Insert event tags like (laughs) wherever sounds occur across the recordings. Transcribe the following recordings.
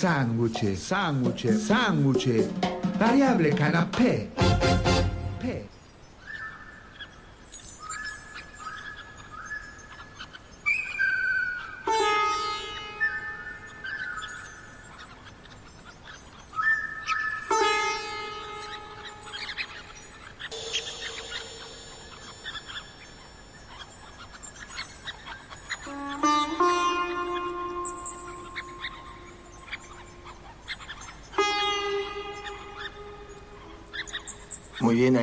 Sándwich, sándwich, sándwich. Variable canapé.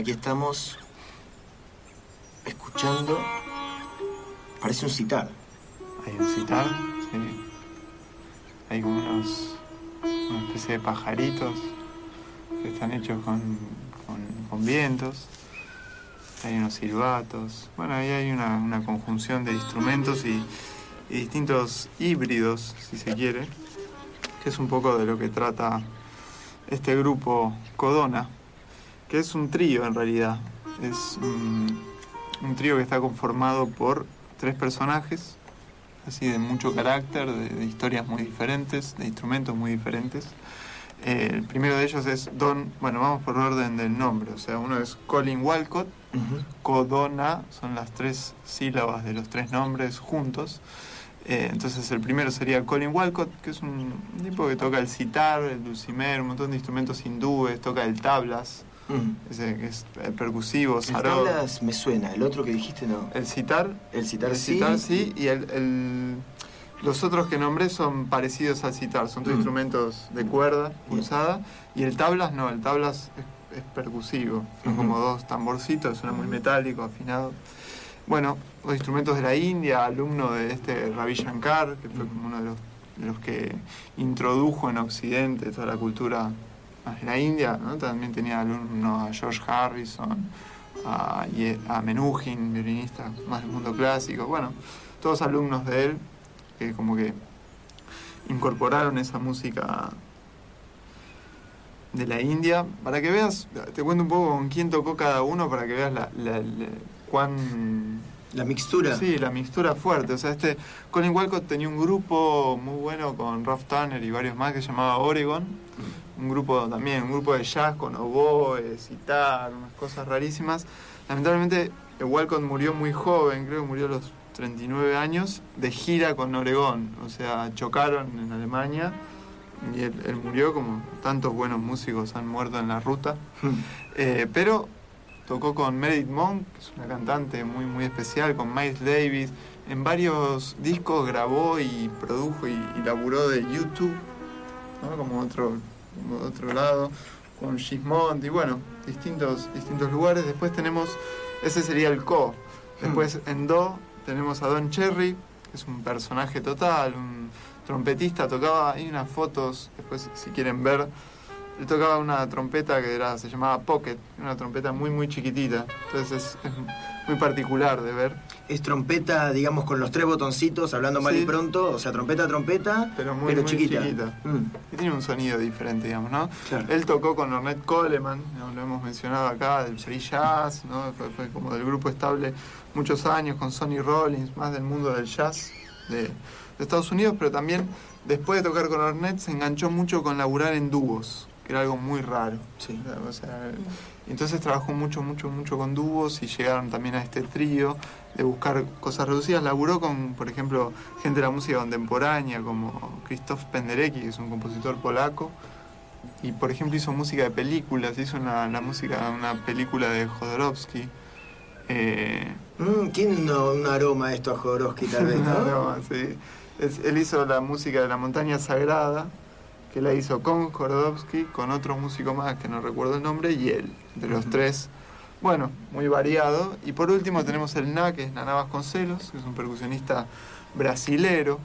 Aquí estamos escuchando. Parece un citar. Hay un citar, sí. Hay unos, una especie de pajaritos que están hechos con, con- con vientos. Hay unos silbatos. Bueno, ahí hay una, una conjunción de instrumentos y, y distintos híbridos, si se quiere, que es un poco de lo que trata este grupo Codona, que es un trío en realidad. Es un, un trío que está conformado por tres personajes, así de mucho carácter, de, de historias muy diferentes, de instrumentos muy diferentes. Eh, el primero de ellos es Don, bueno, vamos por orden del nombre, o sea, uno es Colin Walcott, Codona, son las tres sílabas de los tres nombres juntos. Eh, entonces el primero sería Colin Walcott, que es un tipo que toca el sitar, el dulcimer, un montón de instrumentos hindúes, toca el tablas, Mm. que es eh, percusivo, El sarod. tablas me suena, el otro que dijiste no. El sitar, El citar el sí. sitar sí, y el, el- los otros que nombré son parecidos al sitar, son todos Mm. instrumentos de cuerda Bien. pulsada, y el tablas no, el tablas es, es percusivo, son como dos tamborcitos, suena muy metálico, afinado. Bueno, los instrumentos de la India, alumno de este Ravi Shankar, que fue como uno de los, de los que introdujo en Occidente toda la cultura más de la India, ¿no? también tenía alumnos a George Harrison, a, a Menuhin, violinista más del mundo clásico, bueno, todos alumnos de él que como que incorporaron esa música de la India. Para que veas, te cuento un poco con quién tocó cada uno para que veas la, la- la- cuán La mixtura. Sí, la mixtura fuerte. O sea, este Colin Walcott tenía un grupo muy bueno con Ralph Tanner y varios más que se llamaba Oregon. Un grupo también, un grupo de jazz con oboe, citar, unas cosas rarísimas. Lamentablemente, eh, Walcott murió muy joven, creo que murió a los 39 años, de gira con Oregón. O sea, chocaron en Alemania y él, él murió como tantos buenos músicos han muerto en la ruta. Eh, pero tocó con Meredith Monk, que es una cantante muy muy especial, con Miles Davis. En varios discos grabó y produjo y, y laburó de YouTube, ¿no? como otro, como otro lado, con Gismond y bueno, distintos, distintos lugares. Después tenemos, ese sería el Co. Después en Do tenemos a Don Cherry, que es un personaje total, un trompetista, tocaba, hay unas fotos, después si quieren ver, él tocaba una trompeta que era, se llamaba Pocket, una trompeta muy muy chiquitita, entonces es, es muy particular de ver, Es trompeta, digamos, con los tres botoncitos, hablando mal Sí. y pronto. O sea, trompeta, trompeta, pero muy, muy chiquita. chiquita. Mm, Y tiene un sonido diferente, digamos, ¿no? claro. Él tocó con Ornette Coleman, ¿no? lo hemos mencionado acá, del free jazz, ¿no? fue, fue como del grupo estable muchos años, con Sonny Rollins, más del mundo del jazz de, de Estados Unidos, pero también después de tocar con Ornette se enganchó mucho con laburar en dúos, era algo muy raro. Sí. O sea, entonces trabajó mucho, mucho, mucho con dúos y llegaron también a este trío de buscar cosas reducidas. Laburó con, por ejemplo, gente de la música contemporánea como Krzysztof Penderecki, que es un compositor polaco. Y por ejemplo hizo música de películas, hizo una- la música de una película de Jodorowsky. Eh, Mm, ¿Quién no un aroma a esto a Jodorowsky tal vez, (laughs) no? no, sí. Es- él hizo la música de la montaña sagrada, que la hizo con Jodorowsky, con otro músico más que no recuerdo el nombre, y él, de los tres. Bueno, muy variado. Y por último tenemos el Na, que es Naná Vasconcelos, que es un percusionista brasilero,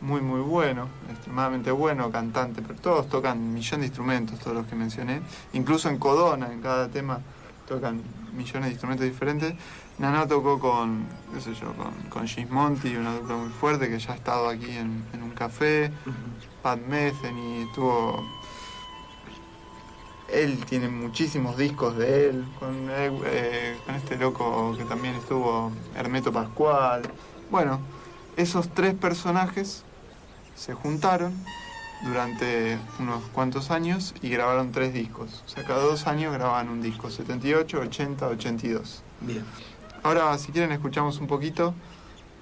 muy muy bueno, extremadamente bueno, cantante, pero todos tocan millón de instrumentos, todos los que mencioné. Incluso en Codona, en cada tema, tocan millones de instrumentos diferentes. Naná tocó con, qué sé yo, con, con Gismonti, una dupla muy fuerte que ya ha estado aquí en, en un café. Pat Metheny, estuvo. Él tiene muchísimos discos de él, con, eh, eh, con este loco que también estuvo, Hermeto Pascual. Bueno, esos tres personajes se juntaron durante unos cuantos años y grabaron tres discos. O sea, cada dos años grababan un disco, 78, 80, 82. Bien. Ahora, si quieren, escuchamos un poquito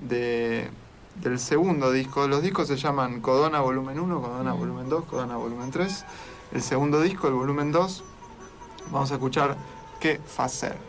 de, del segundo disco. Los discos se llaman Codona Volumen 1, Codona Volumen 2, Codona Volumen 3. El segundo disco, el volumen 2, vamos a escuchar ¿Qué Facer?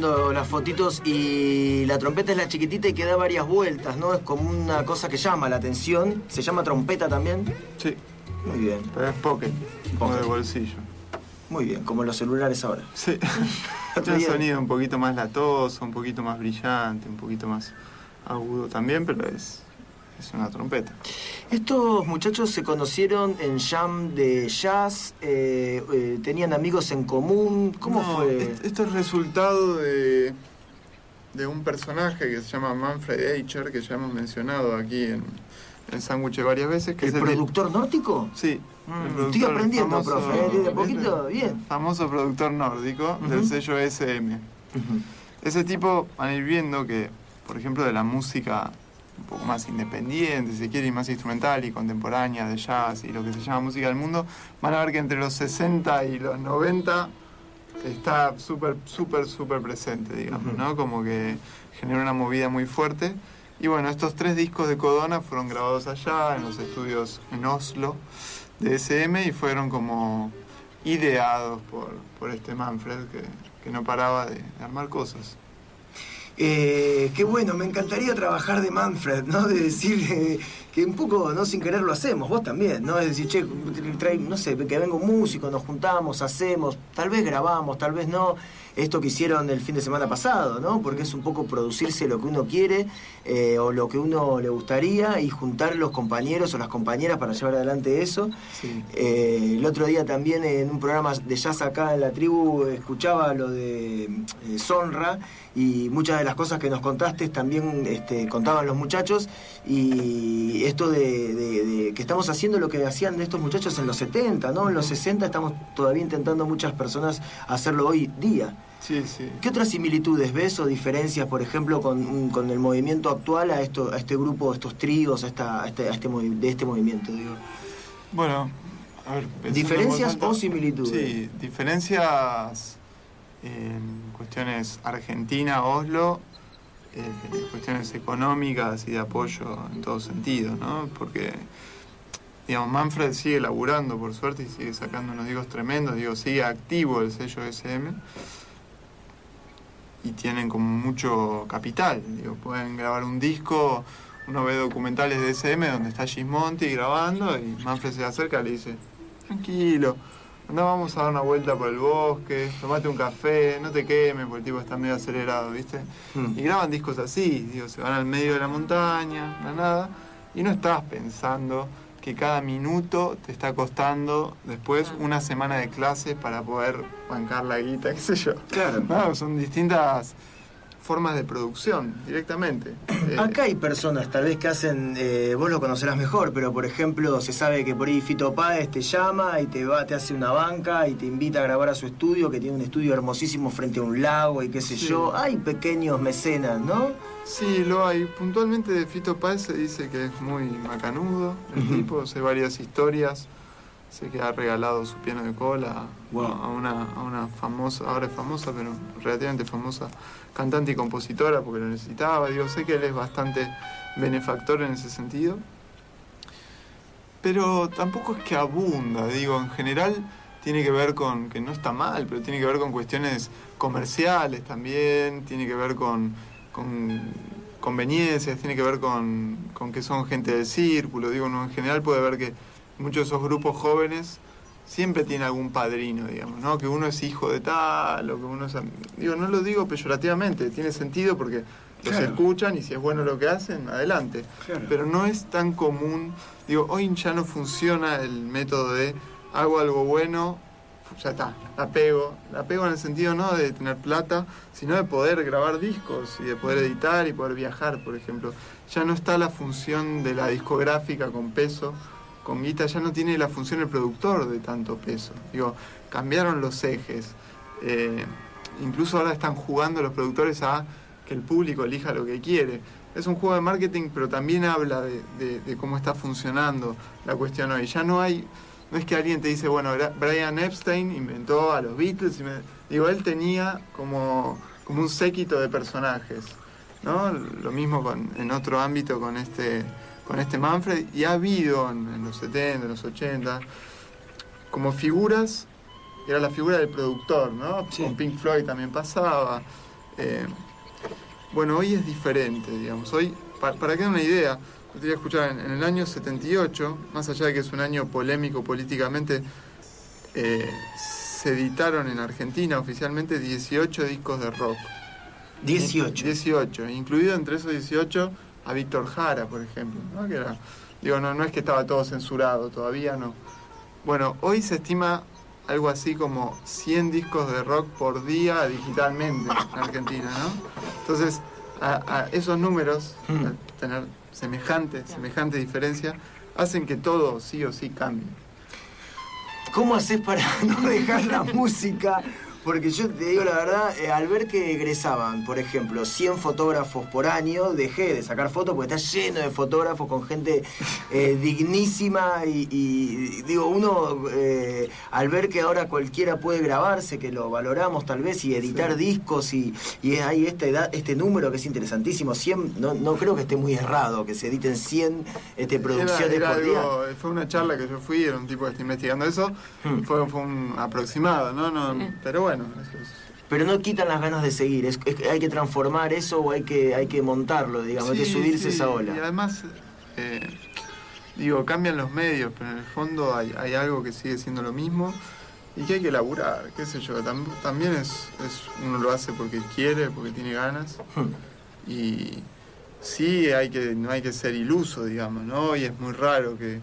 Viendo las fotitos y la trompeta es la chiquitita y que da varias vueltas, ¿no? Es como una cosa que llama la atención. ¿Se llama trompeta también? Sí, Muy bien, pero es pocket, como de bolsillo. muy bien, como los celulares ahora. Sí. (laughs) Tiene un sonido un poquito más latoso, un poquito más brillante, un poquito más agudo también, pero es, es una trompeta. Estos muchachos se conocieron en jam de jazz, eh, eh, tenían amigos en común. ¿Cómo No, fue? est- Esto es resultado de, de un personaje que se llama Manfred Eicher, que ya hemos mencionado aquí en, en Sándwich varias veces. Que ¿El es productor nórdico? Sí. Mm, estoy aprendiendo, profe, ¿eh? De poquito, bien. Famoso productor nórdico del sello SM. Ese tipo van a ir viendo que, por ejemplo, de la música un poco más independiente, si quiere, y más instrumental y contemporánea, de jazz y lo que se llama música del mundo, van a ver que entre los 60 y los 90 está súper, súper, súper presente, digamos. ¿no? Como que genera una movida muy fuerte. Y bueno, estos tres discos de Codona fueron grabados allá, en los estudios en Oslo, de SM, y fueron como ideados por, por este Manfred, que, que no paraba de, de armar cosas. Eh, qué bueno, me encantaría trabajar de Manfred, ¿no? De decir eh, que un poco, no sin querer lo hacemos, vos también, ¿no? Es decir, che, trae, no sé, que venga un músico, nos juntamos, hacemos, tal vez grabamos, tal vez no. Esto que hicieron el fin de semana pasado, ¿no? Porque es un poco producirse lo que uno quiere eh, o lo que uno le gustaría y juntar los compañeros o las compañeras para llevar adelante eso. Sí. Eh, el otro día también en un programa de jazz acá en la tribu escuchaba lo de eh, Sonra y muchas de las cosas que nos contaste también este, contaban los muchachos y esto de, de- de que estamos haciendo lo que hacían estos muchachos en los 70, ¿no? En los 60 estamos todavía intentando muchas personas hacerlo hoy día. Sí, sí. ¿Qué otras similitudes ves o diferencias, por ejemplo, con, con el movimiento actual a, esto, a este grupo, a estos tríos, a, esta, a este, a este de este movimiento? Digo? Bueno, a ver. ¿Diferencias o similitudes? Sí, diferencias en cuestiones Argentina-Oslo, eh, cuestiones económicas y de apoyo en todo sentido, ¿no? Porque, digamos, Manfred sigue laburando, por suerte, y sigue sacando unos discos tremendos, digo, sigue activo el sello SM. Y tienen como mucho capital, digo, pueden grabar un disco, uno ve documentales de SM donde está Gismonti grabando y Manfred se acerca y le dice, tranquilo, anda vamos a dar una vuelta por el bosque, tomate un café, no te quemes, porque el tipo está medio acelerado, ¿viste? Mm. Y graban discos así, digo, se van al medio de la montaña, la nada, y no estás pensando que cada minuto te está costando después una semana de clase para poder bancar la guita, qué sé yo. Claro. No, son distintas formas de producción directamente. Eh, (clears throat) Acá hay personas tal vez que hacen, eh, vos lo conocerás mejor, pero por ejemplo se sabe que por ahí Fito Páez te llama y te va, te hace una banca y te invita a grabar a su estudio, que tiene un estudio hermosísimo frente a un lago y qué sé Sí. yo. Hay pequeños mecenas, ¿no? Sí, lo hay. Puntualmente de Fito Páez se dice que es muy macanudo el tipo, sé varias historias. Sé que ha regalado su piano de cola Wow. a, una, a una famosa, ahora es famosa, pero relativamente famosa cantante y compositora porque lo necesitaba. Digo, sé que él es bastante benefactor en ese sentido. Pero tampoco es que abunda, digo, en general tiene que ver con, que no está mal, pero tiene que ver con cuestiones comerciales también, tiene que ver con, con conveniencias, tiene que ver con, con que son gente del círculo, digo, uno en general puede ver que muchos de esos grupos jóvenes siempre tienen algún padrino, digamos, ¿no? Que uno es hijo de tal, o que uno es... Digo, no lo digo peyorativamente, tiene sentido porque los Claro. escuchan y si es bueno lo que hacen, adelante. Claro. Pero no es tan común, digo, hoy ya no funciona el método de hago algo bueno, ya está, la pego. La pego en el sentido no de tener plata, sino de poder grabar discos y de poder editar y poder viajar, por ejemplo. Ya no está la función de la discográfica con peso, con guita, ya no tiene la función el productor de tanto peso. Digo, cambiaron los ejes. Eh, incluso ahora están jugando los productores a que el público elija lo que quiere. Es un juego de marketing, pero también habla de, cómo está funcionando la cuestión hoy. Ya no hay, no es que alguien te dice, bueno, Brian Epstein inventó a los Beatles. digo, él tenía como, como un séquito de personajes. ¿no? Lo mismo con, en otro ámbito con este, con este Manfred. Y ha habido en, en los 70, en los 80, como figuras era la figura del productor, ¿no? Sí. Con Pink Floyd también pasaba. Eh, bueno, hoy es diferente, digamos. Hoy, pa- para que den una idea, yo quería escuchar, en, en el año 78, más allá de que es un año polémico políticamente, eh, se editaron en Argentina oficialmente 18 discos de rock. 18. 18, incluido entre esos 18 a Víctor Jara, por ejemplo, ¿no? Que era, digo, no, no es que estaba todo censurado, todavía no. Bueno, hoy se estima algo así como 100 discos de rock por día digitalmente en (laughs) Argentina, ¿no? Entonces, a, a esos números, Mm. al tener semejante, semejante diferencia, hacen que todo sí o sí cambie. ¿Cómo haces para (laughs) no dejar la música? Porque yo te digo la verdad, eh, al ver que egresaban, por ejemplo, 100 fotógrafos por año, dejé de sacar fotos porque está lleno de fotógrafos con gente eh, (laughs) dignísima y, y, digo, uno eh, al ver que ahora cualquiera puede grabarse, que lo valoramos tal vez, y editar discos y, y hay esta edad, este número que es interesantísimo, 100, no, no creo que esté muy errado, que se editen 100 este, producciones Era- era por día. algo- fue una charla que yo fui, era un tipo que está investigando eso, Hmm. fue, fue un aproximado, ¿no? no pero bueno, eso es- Pero no quitan las ganas de seguir, es, es que hay que transformar eso o hay que, hay que montarlo, digamos, hay que Sí, subirse sí, esa Y ola. además, eh, digo, cambian los medios, pero en el fondo hay, hay algo que sigue siendo lo mismo y que hay que laburar, qué sé yo. tam- también es, es uno lo hace porque quiere, porque tiene ganas Hmm. y sí hay que no hay que ser iluso, digamos, ¿no? Y es muy raro que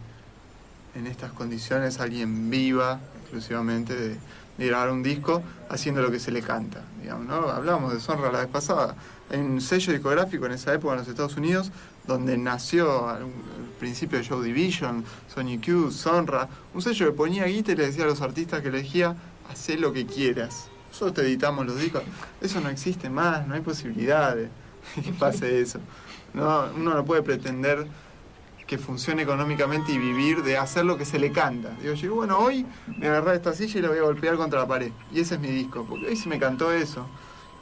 en estas condiciones alguien viva exclusivamente de, de grabar un disco haciendo lo que se le canta, digamos, ¿no? Hablábamos de Sonra la vez pasada. Hay un sello discográfico en esa época en los Estados Unidos donde nació al- principio Joe Division, Sony Q, Sonra, un sello que ponía guita y le decía a los artistas que elegía, hacé lo que quieras. Nosotros te editamos los discos. Eso no existe más, no hay posibilidad de que pase eso. No, uno no puede pretender que funcione económicamente y vivir de hacer lo que se le canta. Digo, yo, bueno, hoy me voy a agarrar esta silla y la voy a golpear contra la pared. Y ese es mi disco, porque hoy se me cantó eso.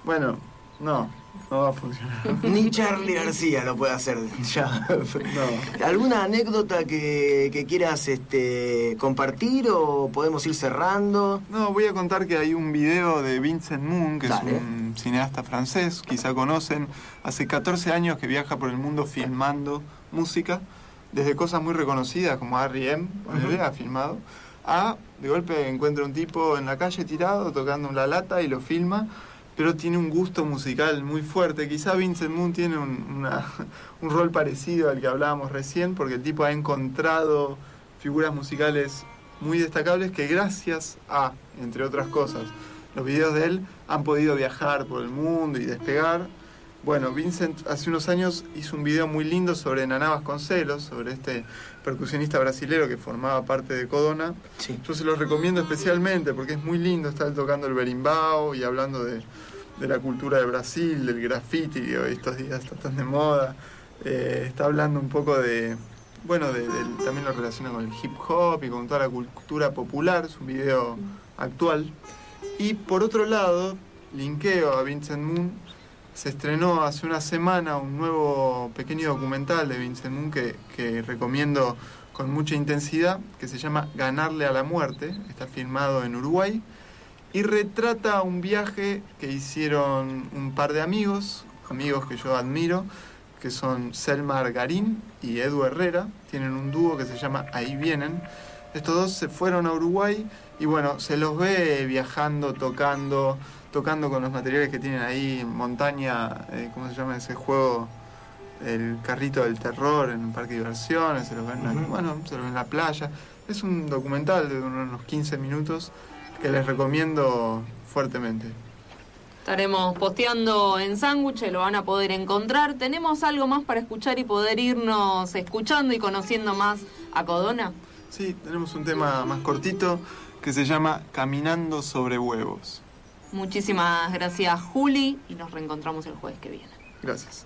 Bueno, no, no va a funcionar. (laughs) Ni Charlie García lo puede hacer (laughs) ya. No. ¿Alguna anécdota que, que quieras este, compartir o podemos ir cerrando? No, voy a contar que hay un video de Vincent Moon, que Dale. es un cineasta francés, quizá conocen, hace 14 años que viaja por el mundo filmando música, desde cosas muy reconocidas como R.E.M., Ujú. ha filmado, a de golpe encuentra un tipo en la calle tirado tocando la lata y lo filma, pero tiene un gusto musical muy fuerte. Quizá Vincent Moon tiene un, una- (laughs) un rol parecido al que hablábamos recién, porque el tipo ha encontrado figuras musicales muy destacables que gracias a, entre otras cosas, los videos de él han podido viajar por el mundo y despegar. Bueno, Vincent hace unos años hizo un video muy lindo sobre Naná Vasconcelos, sobre este percusionista brasilero que formaba parte de Codona. Sí. Yo se los recomiendo especialmente porque es muy lindo estar tocando el berimbau y hablando de, de la cultura de Brasil, del graffiti, que hoy estos días está tan de moda. Eh, está hablando un poco de, bueno, de, también lo relaciona con el hip hop y con toda la cultura popular, es un video actual. Y por otro lado, linkeo a Vincent Moon, se estrenó hace una semana un nuevo pequeño documental de Vincent Moon que, que recomiendo con mucha intensidad, que se llama Ganarle a la Muerte, está filmado en Uruguay, y retrata un viaje que hicieron un par de amigos, amigos que yo admiro, que son Selma Garín y Edu Herrera, tienen un dúo que se llama Ahí Vienen. Estos dos se fueron a Uruguay y bueno, se los ve viajando, tocando, tocando con los materiales que tienen ahí en montaña, eh, ¿cómo se llama ese juego? El carrito del terror en un parque de diversiones, se los ven, en la- Ujú. bueno, se los ven en la playa. Es un documental de unos 15 minutos que les recomiendo fuertemente. Estaremos posteando en Sándwich, lo van a poder encontrar. ¿Tenemos algo más para escuchar y poder irnos escuchando y conociendo más a Codona? Sí, tenemos un tema más cortito que se llama Caminando sobre huevos. Muchísimas gracias, Juli, y nos reencontramos el jueves que viene. Gracias.